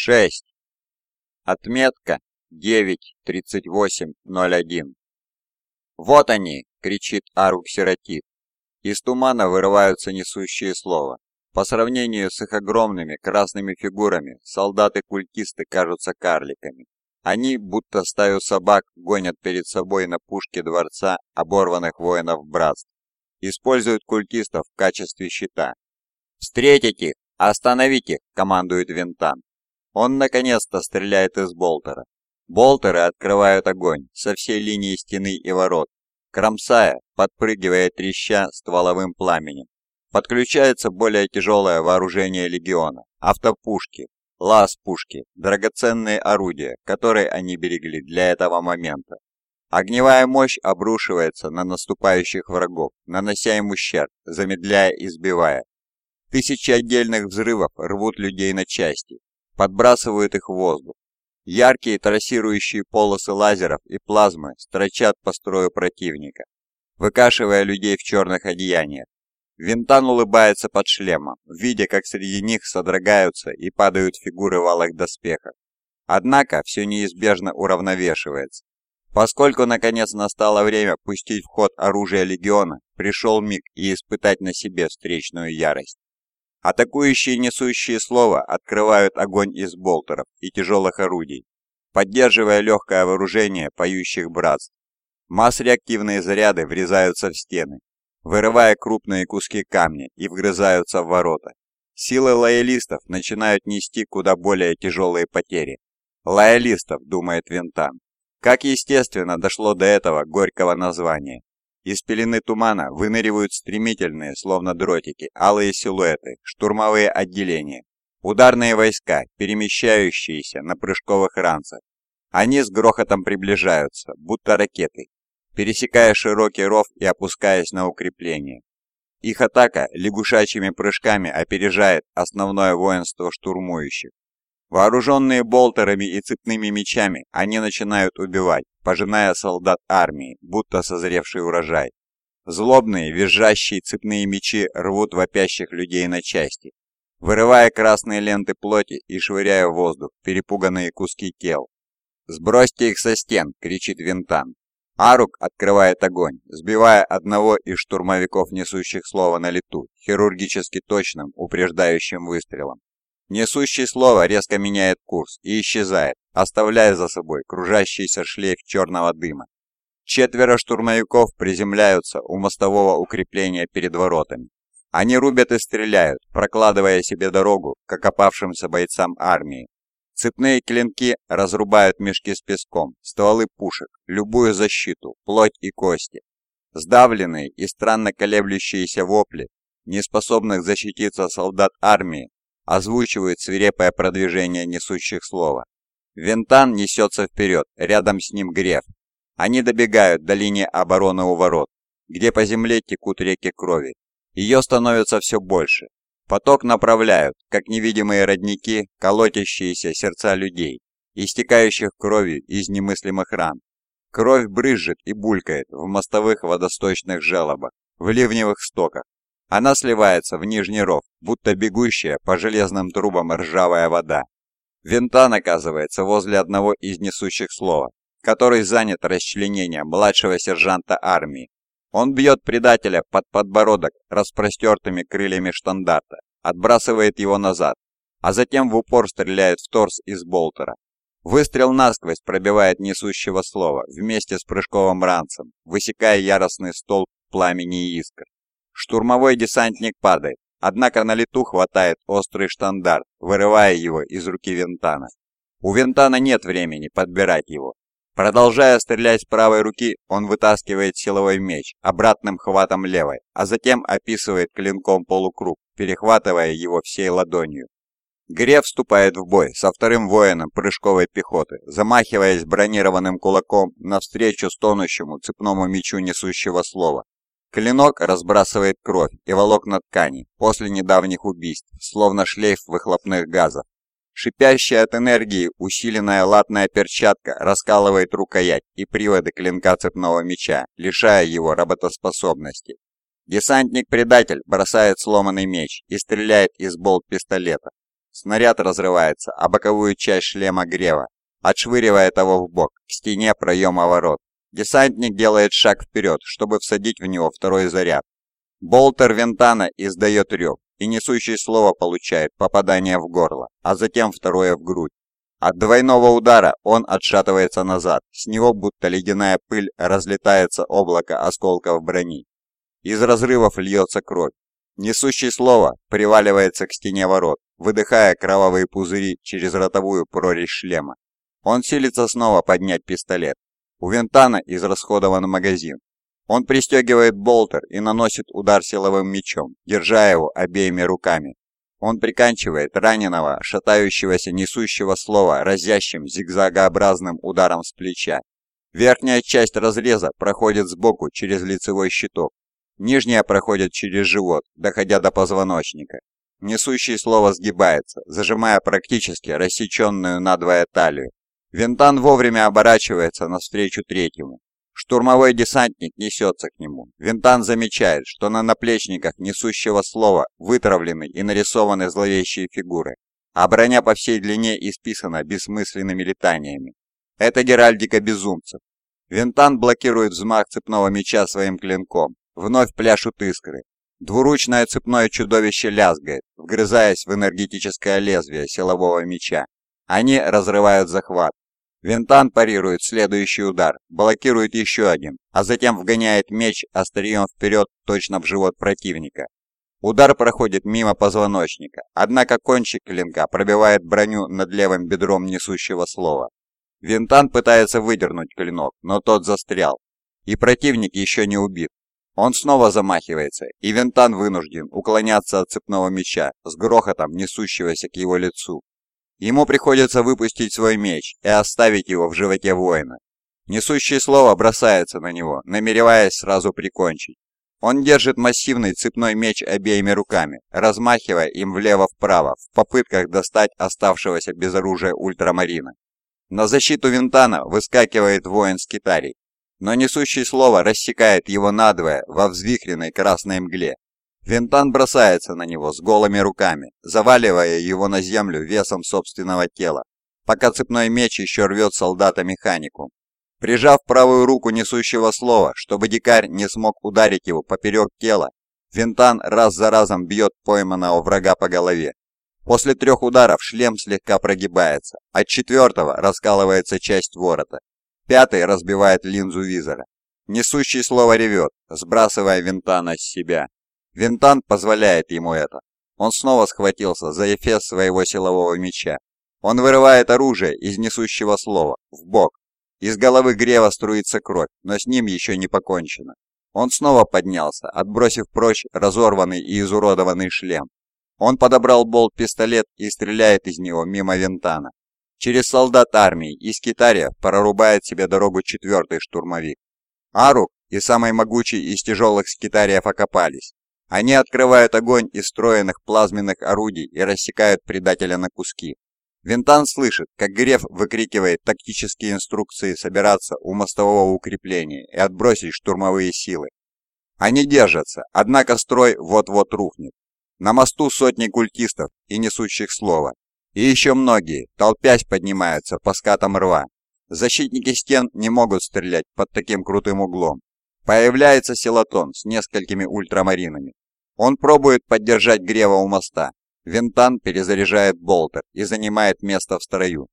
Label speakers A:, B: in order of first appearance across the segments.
A: 6. Отметка 9.38.01. «Вот они!» — кричит Арук Сиротит. Из тумана вырываются несущие слова. По сравнению с их огромными красными фигурами, солдаты-культисты кажутся карликами. Они, будто стаю собак, гонят перед собой на пушке дворца оборванных воинов братств. Используют культистов в качестве щита. «Встретить их! Остановить их!» – командует Винтан. Он наконец-то стреляет из болтера. Болтеры открывают огонь со всей линии стены и ворот, кромсая, подпрыгивая треща стволовым пламенем. Подключается более тяжелое вооружение легиона, автопушки, лаз-пушки, драгоценные орудия, которые они берегли для этого момента. Огневая мощь обрушивается на наступающих врагов, нанося им ущерб, замедляя и сбивая. Тысячи отдельных взрывов рвут людей на части, подбрасывают их в воздух. Яркие трассирующие полосы лазеров и плазмы строчат по строю противника, выкашивая людей в черных одеяниях. Винтан улыбается под шлемом, видя, как среди них содрогаются и падают фигуры в алых доспехах. Однако все неизбежно уравновешивается. Поскольку наконец настало время пустить в ход оружие легиона, пришел миг и испытать на себе встречную ярость. Атакующие несущие слова открывают огонь из болтеров и тяжелых орудий, поддерживая легкое вооружение поющих братств. Масс-реактивные заряды врезаются в стены, вырывая крупные куски камня и вгрызаются в ворота. Силы лоялистов начинают нести куда более тяжелые потери. Лоялистов, думает Винтан. Как естественно дошло до этого горького названия. Из пелены тумана выныривают стремительные, словно дротики, алые силуэты, штурмовые отделения, ударные войска, перемещающиеся на прыжковых ранцах. Они с грохотом приближаются, будто ракеты, пересекая широкий ров и опускаясь на укрепление. Их атака лягушачьими прыжками опережает основное воинство штурмующих. Вооруженные болтерами и цепными мечами, они начинают убивать, пожиная солдат армии, будто созревший урожай. Злобные, визжащие цепные мечи рвут вопящих людей на части, вырывая красные ленты плоти и швыряя в воздух перепуганные куски тел. «Сбросьте их со стен!» — кричит Винтан. Арук открывает огонь, сбивая одного из штурмовиков, несущих слово на лету, хирургически точным, упреждающим выстрелом. Несущий слово резко меняет курс и исчезает, оставляя за собой кружащийся шлейф черного дыма. Четверо штурмовиков приземляются у мостового укрепления перед воротами. Они рубят и стреляют, прокладывая себе дорогу к окопавшимся бойцам армии. Цепные клинки разрубают мешки с песком, стволы пушек, любую защиту, плоть и кости. Сдавленные и странно колеблющиеся вопли, неспособных защититься солдат армии, озвучивают свирепое продвижение несущих слова. Вентан несется вперед, рядом с ним Греф. Они добегают до линии обороны у ворот, где по земле текут реки крови. Ее становится все больше, Поток направляют, как невидимые родники, колотящиеся сердца людей, истекающих кровью из немыслимых ран. Кровь брызжет и булькает в мостовых водосточных желобах, в ливневых стоках. Она сливается в нижний ров, будто бегущая по железным трубам ржавая вода. Винтан оказывается возле одного из несущих слова, который занят расчленением младшего сержанта армии, он бьет предателя под подбородок распростертыми крыльями штандарта, отбрасывает его назад, а затем в упор стреляет в торс из болтера. Выстрел насквозь пробивает несущего слова вместе с прыжковым ранцем, высекая яростный столб пламени и искр. Штурмовой десантник падает, однако на лету хватает острый штандарт, вырывая его из руки Винтана. У Винтана нет времени подбирать его, Продолжая стрелять с правой руки, он вытаскивает силовой меч обратным хватом левой, а затем описывает клинком полукруг, перехватывая его всей ладонью. Греф вступает в бой со вторым воином прыжковой пехоты, замахиваясь бронированным кулаком навстречу стонущему цепному мечу несущего слова. Клинок разбрасывает кровь и волокна ткани после недавних убийств, словно шлейф выхлопных газов. Шипящая от энергии усиленная латная перчатка раскалывает рукоять и приводы клинка цепного меча, лишая его работоспособности. Десантник-предатель бросает сломанный меч и стреляет из болт пистолета. снаряд разрывается о боковую часть шлема Грева, отшвыривая того в бок, к стене проема ворот. Десантник делает шаг вперед, чтобы всадить в него второй заряд. Болтер Вентана издает рев, и несущий слово получает попадание в горло, а затем второе в грудь. От двойного удара он отшатывается назад, с него будто ледяная пыль разлетается облако осколков брони. Из разрывов льется кровь. Несущий слово приваливается к стене ворот, выдыхая кровавые пузыри через ротовую прорезь шлема. Он силится снова поднять пистолет. У Вентана израсходован магазин. Он пристегивает болтер и наносит удар силовым мечом, держа его обеими руками. Он приканчивает раненого, шатающегося, несущего слова разящим зигзагообразным ударом с плеча. Верхняя часть разреза проходит сбоку через лицевой щиток. Нижняя проходит через живот, доходя до позвоночника. Несущий слово сгибается, зажимая практически рассеченную надвое талию. Винтан вовремя оборачивается навстречу третьему. Штурмовой десантник несется к нему. Винтан замечает, что на наплечниках несущего слова вытравлены и нарисованы зловещие фигуры, а броня по всей длине исписана бессмысленными летаниями. Это геральдика безумцев. Винтан блокирует взмах цепного меча своим клинком. Вновь пляшут искры. Двуручное цепное чудовище лязгает, вгрызаясь в энергетическое лезвие силового меча. Они разрывают захват, Винтан парирует следующий удар, блокирует еще один, а затем вгоняет меч острием вперед точно в живот противника. Удар проходит мимо позвоночника, однако кончик клинка пробивает броню над левым бедром несущего слова. Винтан пытается выдернуть клинок, но тот застрял. И противник еще не убит. Он снова замахивается, и Винтан вынужден уклоняться от цепного меча с грохотом несущегося к его лицу. Ему приходится выпустить свой меч и оставить его в животе воина. Несущий слово бросается на него, намереваясь сразу прикончить. Он держит массивный цепной меч обеими руками, размахивая им влево-вправо в попытках достать оставшегося без оружия ультрамарина. На защиту Винтана выскакивает воин с китарей, но несущий слово рассекает его надвое во взвихренной красной мгле, Винтан бросается на него с голыми руками, заваливая его на землю весом собственного тела, пока цепной меч еще рвет солдата-механику. Прижав правую руку несущего слова, чтобы дикарь не смог ударить его поперек тела, Винтан раз за разом бьет пойманного врага по голове. После трех ударов шлем слегка прогибается, от четвертого раскалывается часть ворота. Пятый разбивает линзу визора. Несущий слово ревет, сбрасывая Винтана с себя. Винтан позволяет ему это. Он снова схватился за эфес своего силового меча. Он вырывает оружие из несущего слова, в бок. Из головы Грева струится кровь, но с ним еще не покончено. Он снова поднялся, отбросив прочь разорванный и изуродованный шлем. Он подобрал болт-пистолет и стреляет из него мимо Винтана. Через солдат армии из Китария прорубает себе дорогу четвертый штурмовик. Арук и самый могучий из тяжелых скитариев окопались. Они открывают огонь из встроенных плазменных орудий и рассекают предателя на куски. Винтан слышит, как Греф выкрикивает тактические инструкции собираться у мостового укрепления и отбросить штурмовые силы. Они держатся, однако строй вот-вот рухнет. На мосту сотни культистов и несущих слова. И еще многие, толпясь, поднимаются по скатам рва. Защитники стен не могут стрелять под таким крутым углом. Появляется Силатон с несколькими ультрамаринами. Он пробует поддержать Грева у моста. Винтан перезаряжает болтер и занимает место в строю.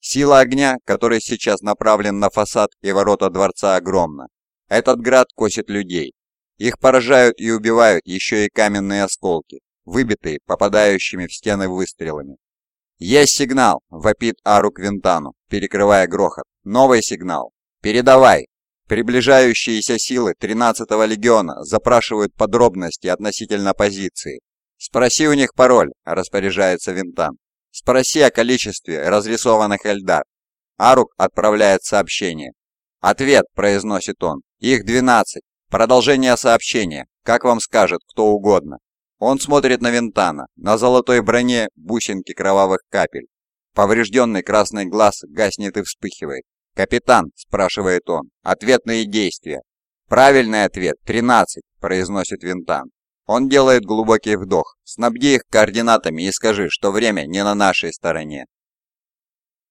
A: Сила огня, который сейчас направлен на фасад и ворота дворца, огромна. Этот град косит людей. Их поражают и убивают еще и каменные осколки, выбитые попадающими в стены выстрелами. «Есть сигнал!» – вопит Ару к Винтану, перекрывая грохот. «Новый сигнал! Передавай!» Приближающиеся силы 13-го легиона запрашивают подробности относительно позиции. «Спроси у них пароль», – распоряжается Винтан. «Спроси о количестве разрисованных Эльдар». Арук отправляет сообщение. «Ответ», – произносит он. «Их 12. Продолжение сообщения. Как вам скажет кто угодно». Он смотрит на Винтана. На золотой броне бусинки кровавых капель. Поврежденный красный глаз гаснет и вспыхивает. «Капитан», — спрашивает он, — «ответные действия». «Правильный ответ — 13», — произносит Винтан. Он делает глубокий вдох. Снабди их координатами и скажи, что время не на нашей стороне.